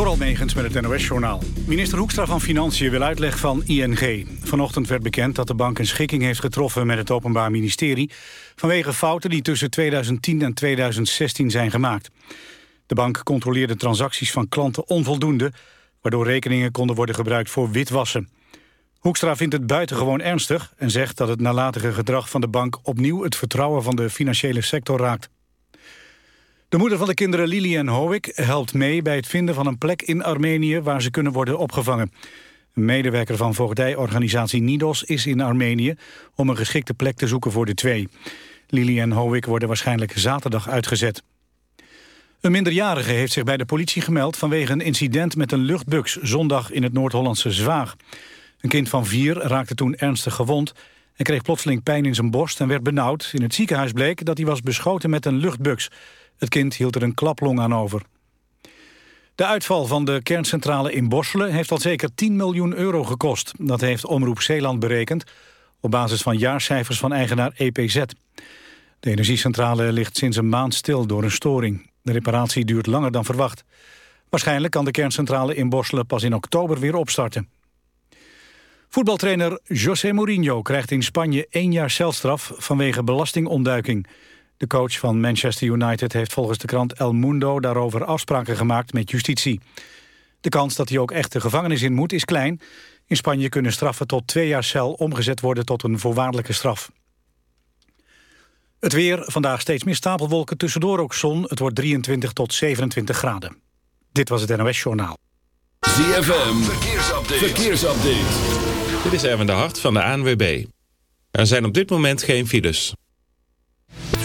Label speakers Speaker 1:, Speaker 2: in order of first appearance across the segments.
Speaker 1: Door Megens met het NOS-journaal. Minister Hoekstra van Financiën wil uitleg van ING. Vanochtend werd bekend dat de bank een schikking heeft getroffen met het Openbaar Ministerie... vanwege fouten die tussen 2010 en 2016 zijn gemaakt. De bank controleerde transacties van klanten onvoldoende... waardoor rekeningen konden worden gebruikt voor witwassen. Hoekstra vindt het buitengewoon ernstig... en zegt dat het nalatige gedrag van de bank opnieuw het vertrouwen van de financiële sector raakt. De moeder van de kinderen Lilian Howick helpt mee bij het vinden van een plek in Armenië waar ze kunnen worden opgevangen. Een medewerker van voogdijorganisatie Nidos is in Armenië om een geschikte plek te zoeken voor de twee. Lilian en Howick worden waarschijnlijk zaterdag uitgezet. Een minderjarige heeft zich bij de politie gemeld vanwege een incident met een luchtbux zondag in het Noord-Hollandse Zwaag. Een kind van vier raakte toen ernstig gewond en kreeg plotseling pijn in zijn borst en werd benauwd. In het ziekenhuis bleek dat hij was beschoten met een luchtbux. Het kind hield er een klaplong aan over. De uitval van de kerncentrale in Borselen heeft al zeker 10 miljoen euro gekost. Dat heeft Omroep Zeeland berekend op basis van jaarcijfers van eigenaar EPZ. De energiecentrale ligt sinds een maand stil door een storing. De reparatie duurt langer dan verwacht. Waarschijnlijk kan de kerncentrale in Borselen pas in oktober weer opstarten. Voetbaltrainer José Mourinho krijgt in Spanje één jaar celstraf vanwege belastingontduiking. De coach van Manchester United heeft volgens de krant El Mundo daarover afspraken gemaakt met justitie. De kans dat hij ook echt de gevangenis in moet is klein. In Spanje kunnen straffen tot twee jaar cel omgezet worden tot een voorwaardelijke straf. Het weer, vandaag steeds meer stapelwolken, tussendoor ook zon. Het wordt 23 tot 27 graden. Dit was het NOS Journaal.
Speaker 2: ZFM, verkeersupdate. verkeersupdate.
Speaker 3: Dit is even de hart van de ANWB. Er zijn op dit moment geen files.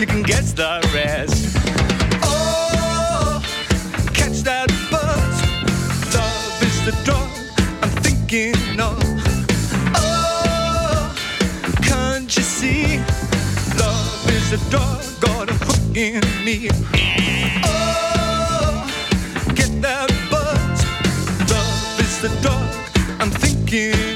Speaker 4: you
Speaker 2: can guess the rest. Oh, catch that buzz. Love is the drug I'm thinking of. Oh, can't you see? Love is a drug gonna hook in me. Oh, get that buzz. Love is the drug I'm thinking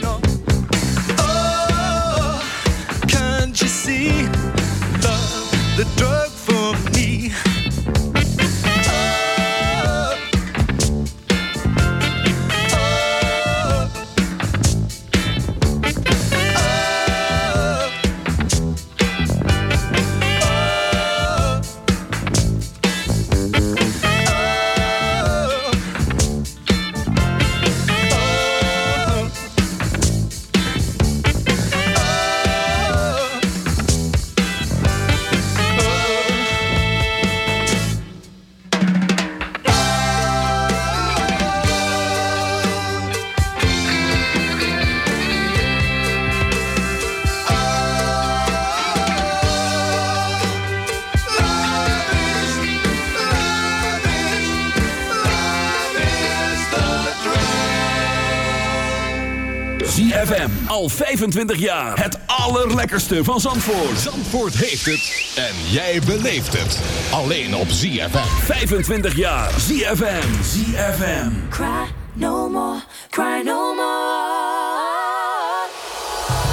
Speaker 5: 25 jaar. Het allerlekkerste van Zandvoort.
Speaker 6: Zandvoort heeft het. En jij beleeft het. Alleen op ZFM.
Speaker 5: 25 jaar. ZFM. ZFM.
Speaker 7: Cry no more. Cry no more.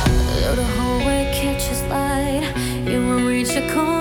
Speaker 7: The the hallway catches light. You will reach a.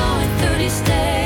Speaker 8: stay.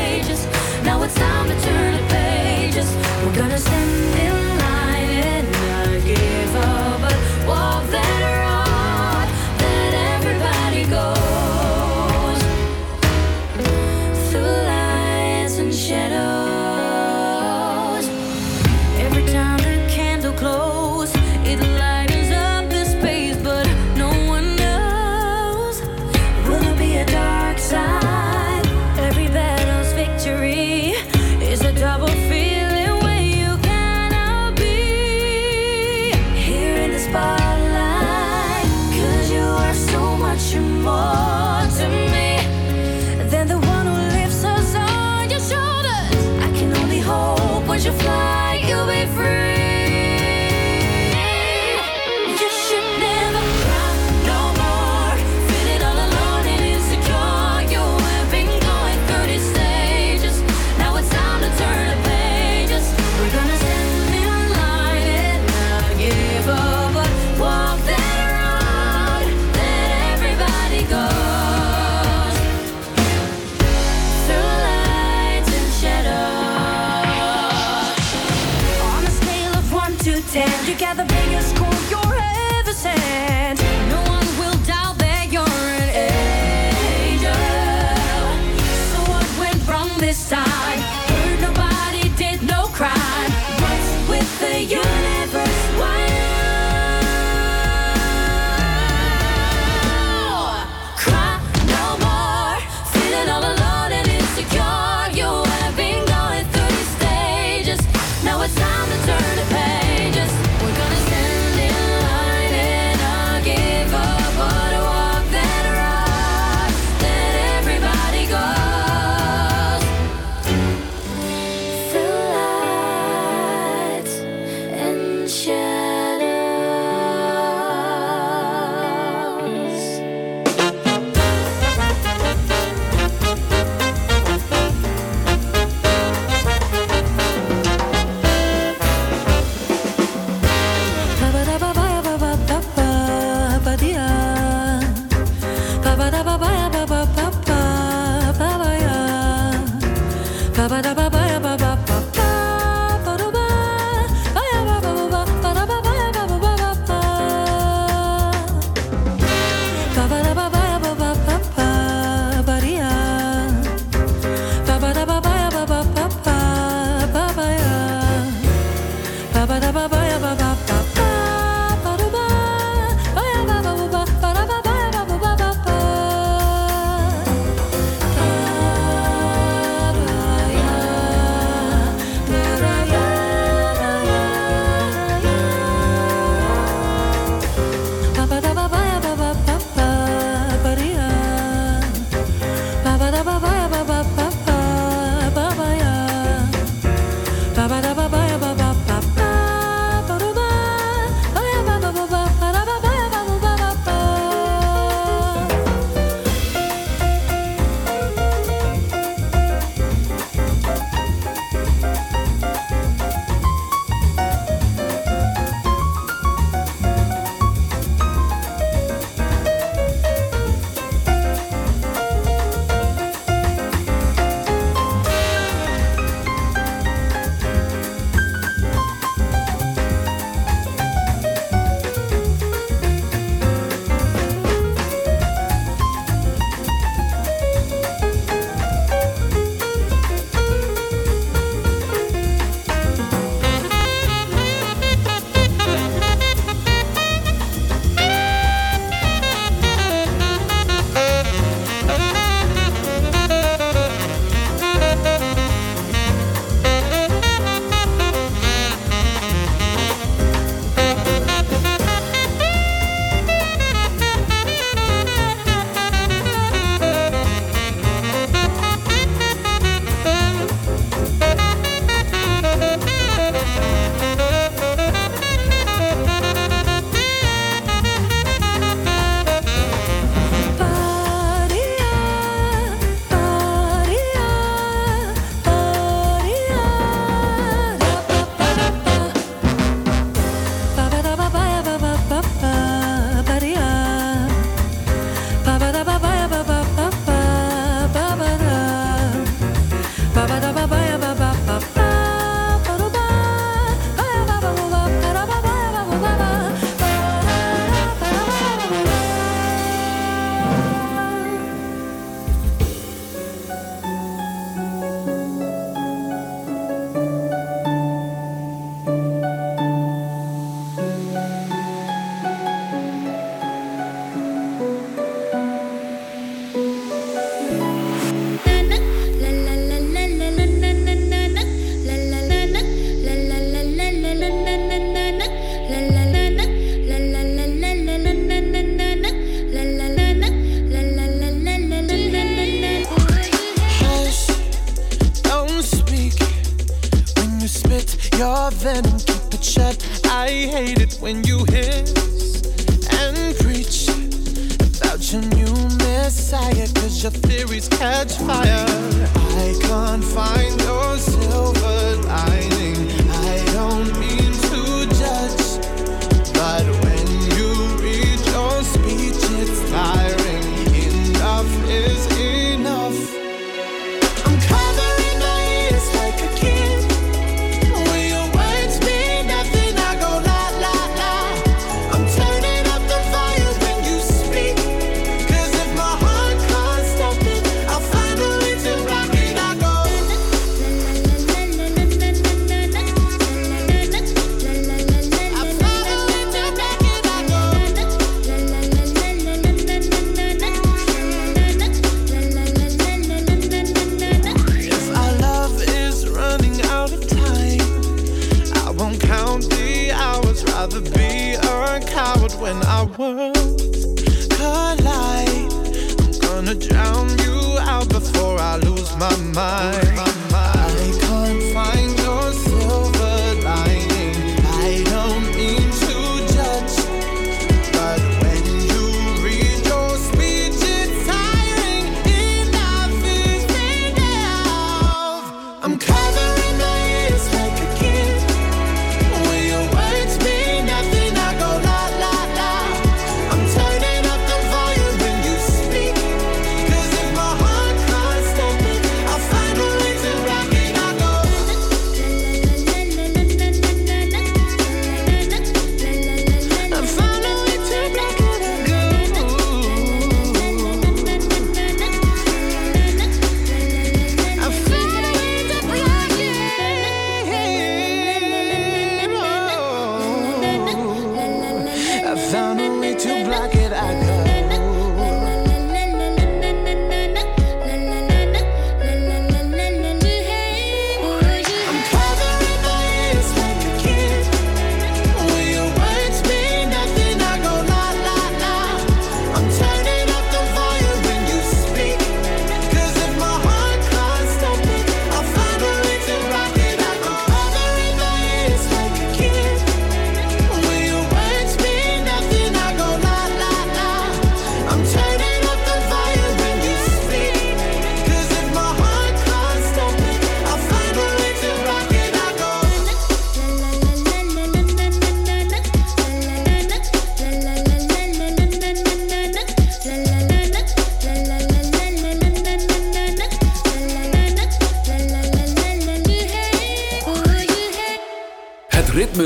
Speaker 8: My mind.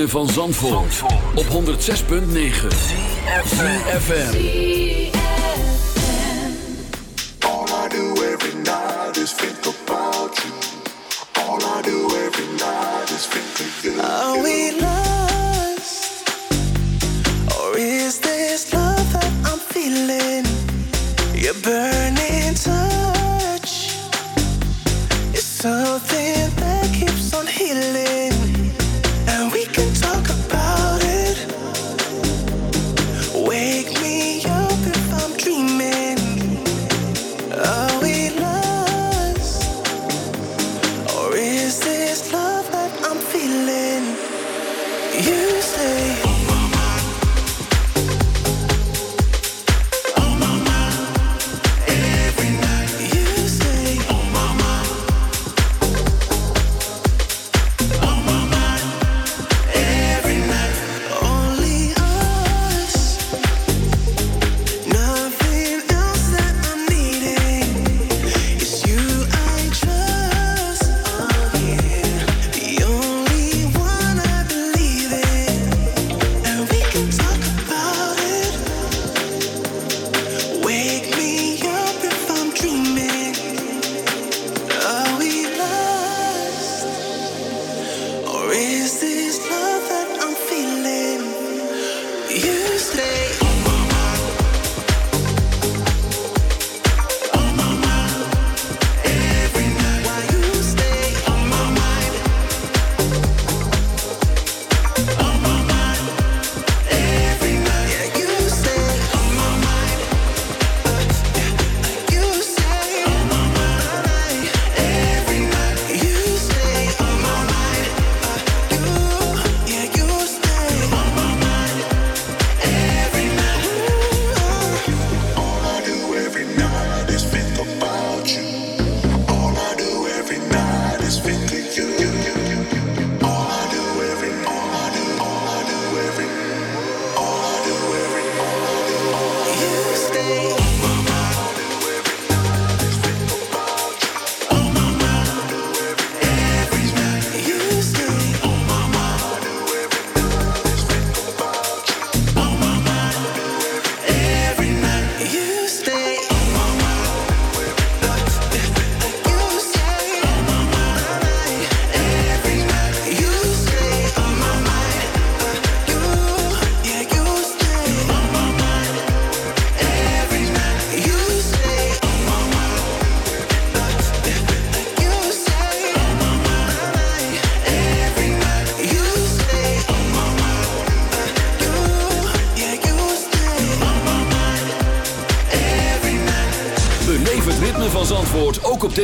Speaker 5: van Zandvoort, Zandvoort. op 106.9 CFFM
Speaker 9: All I do every night is think about you All I do every night is think of you
Speaker 2: Are we lost? Or is this love that I'm feeling? You
Speaker 5: burn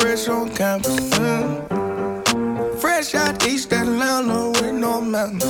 Speaker 10: fresh on campus. Mm. Fresh out East Atlanta with no mountains.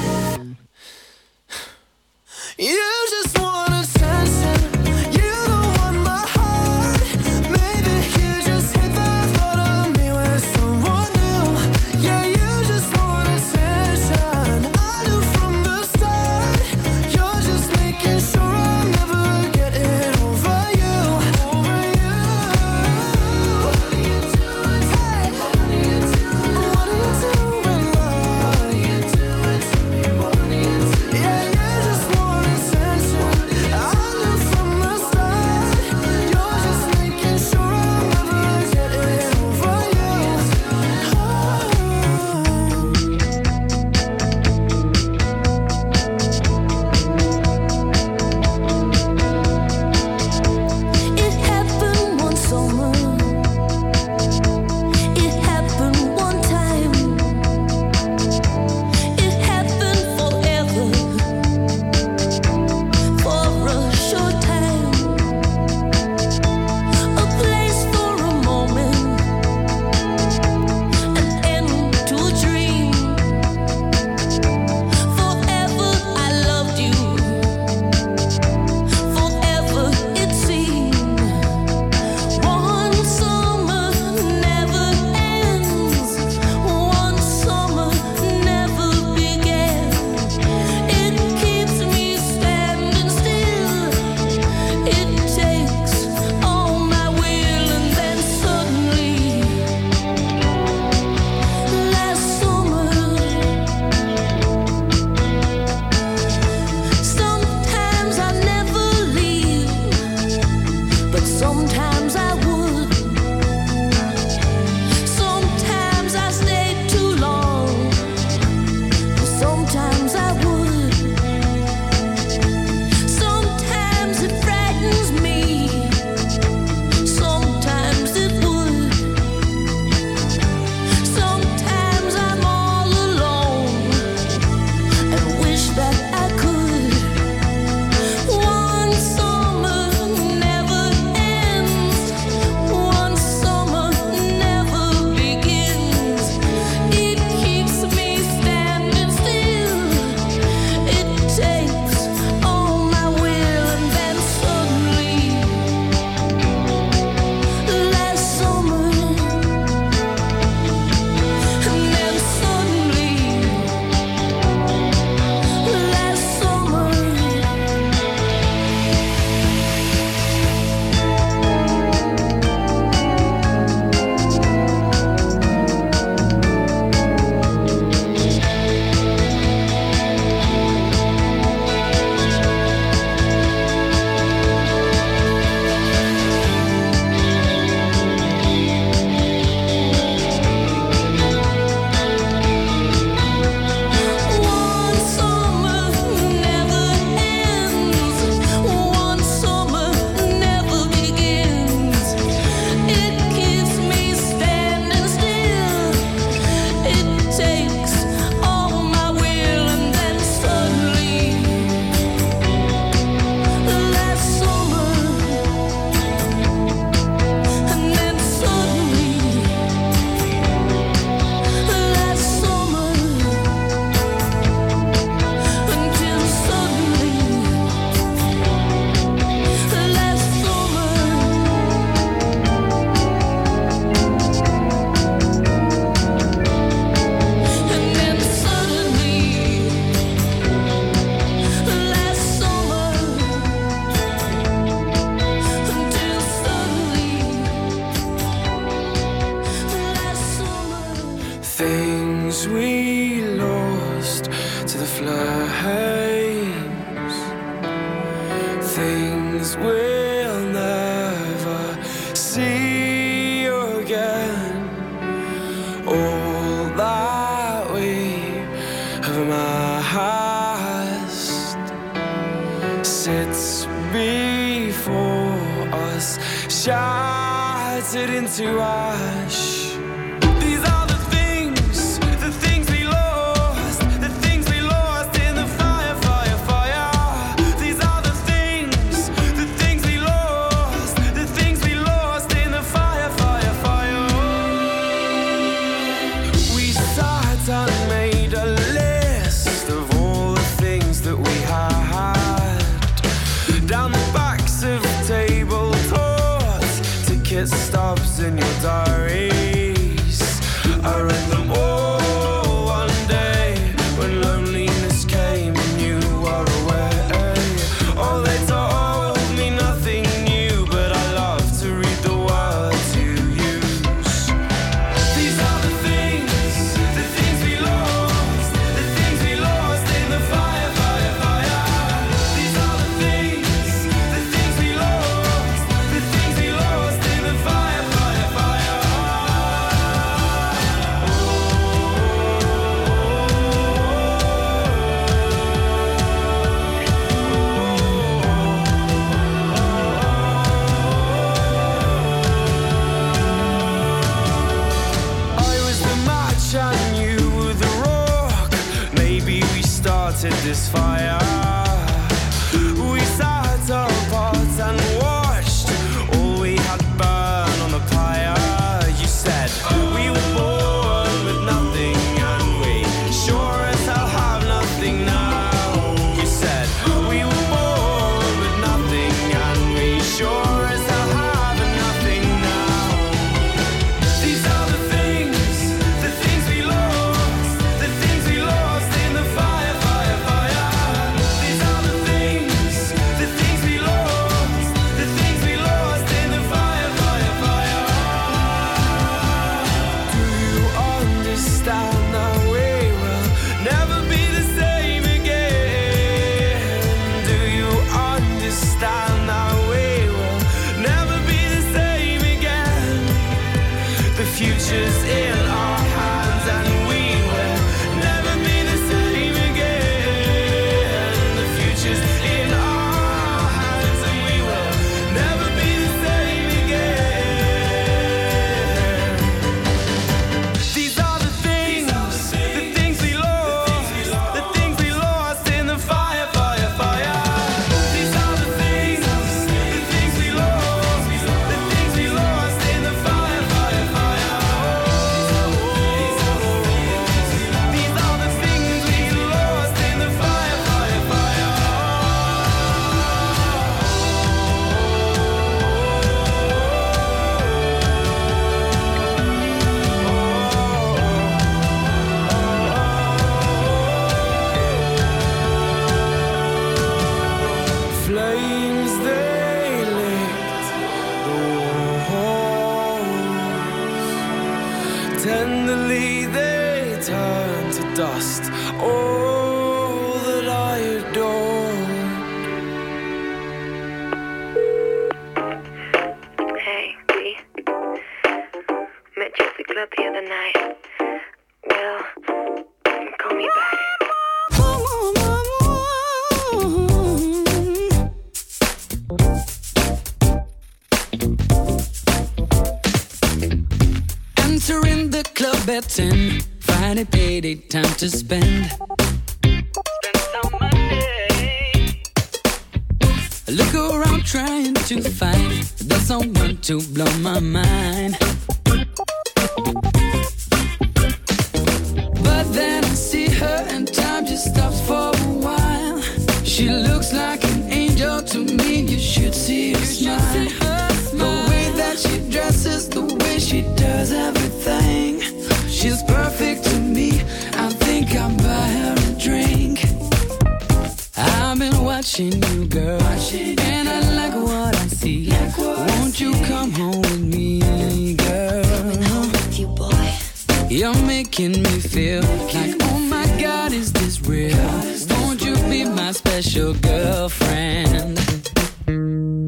Speaker 8: my
Speaker 11: special girlfriend.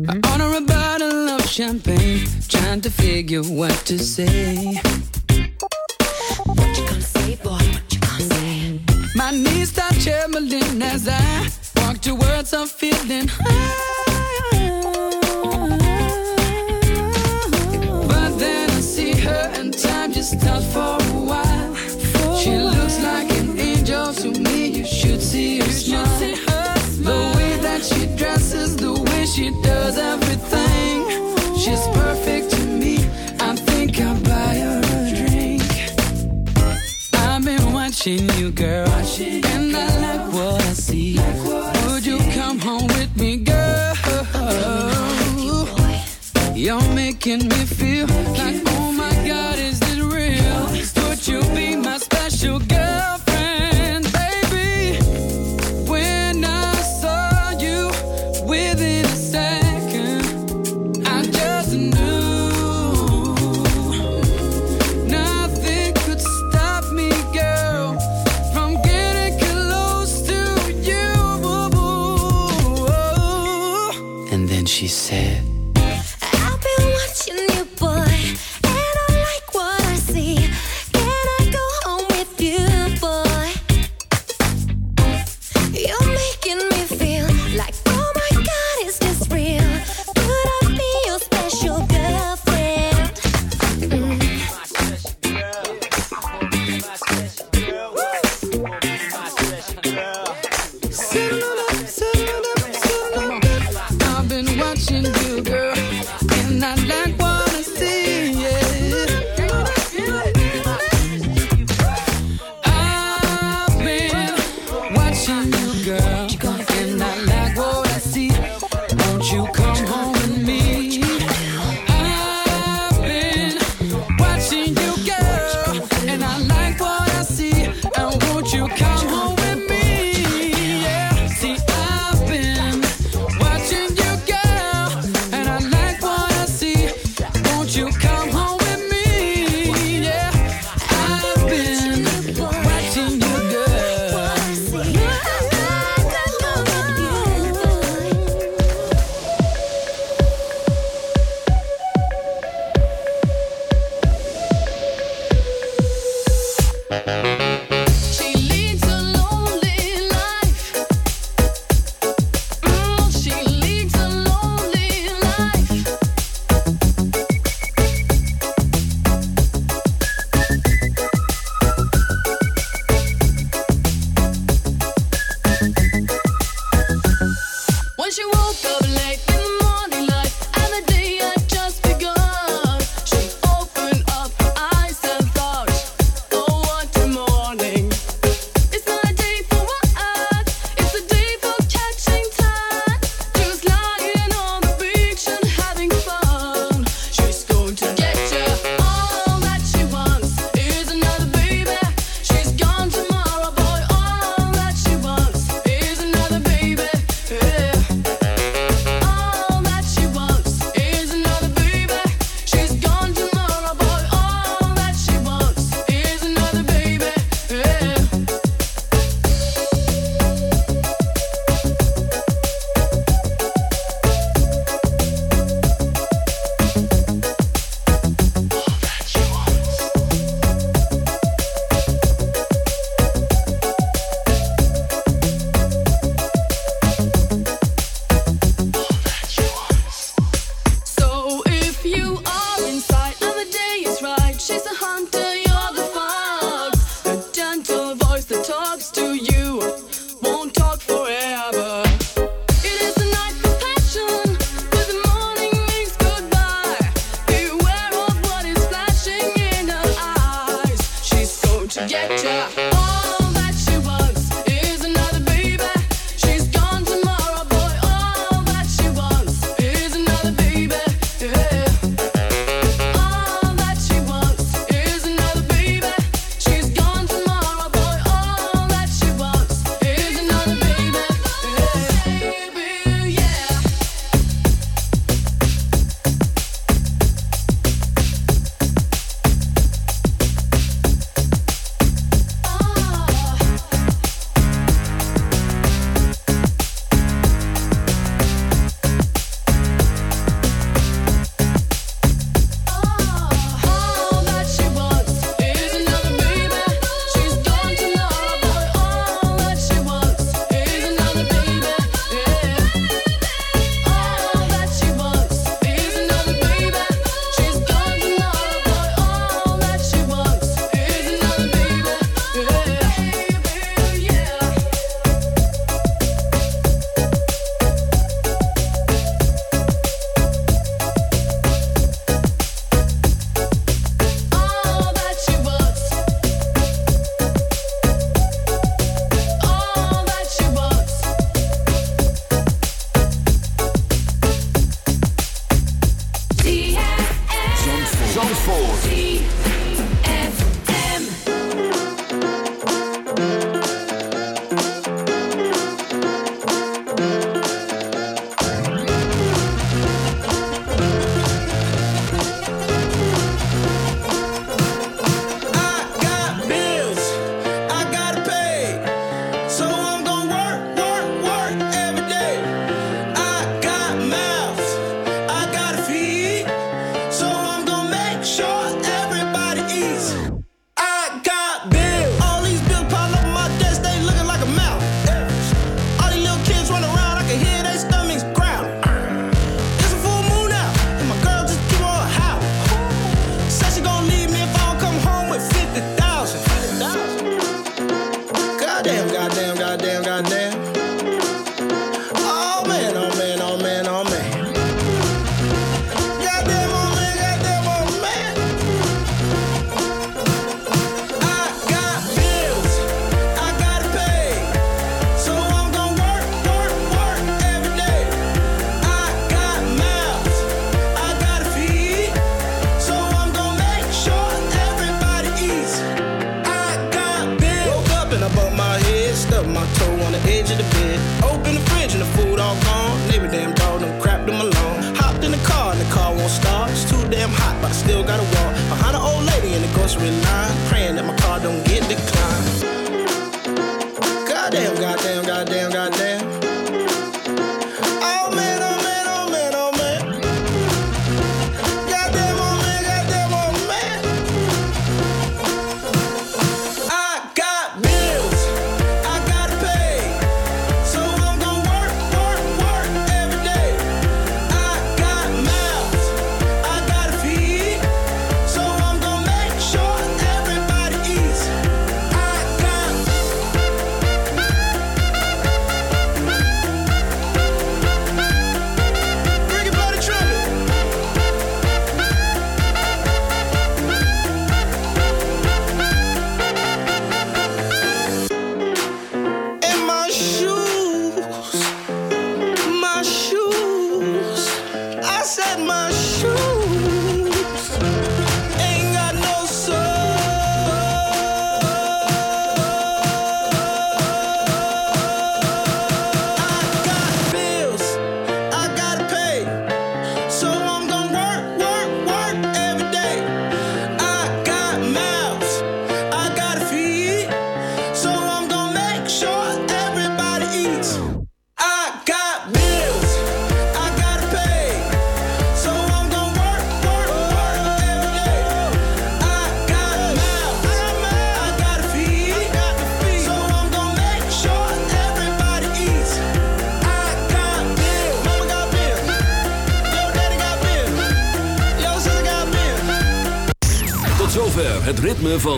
Speaker 11: I order a bottle of champagne, trying to figure what to say. What you gonna say, boy? What you gonna say? My knees start trembling as I walk towards a feeling high. does everything. She's perfect to me. I think I'll buy her a drink. I've been watching you, girl,
Speaker 7: watching and. I like what I see. Like
Speaker 11: what Would you come home with me, girl? You're
Speaker 10: making me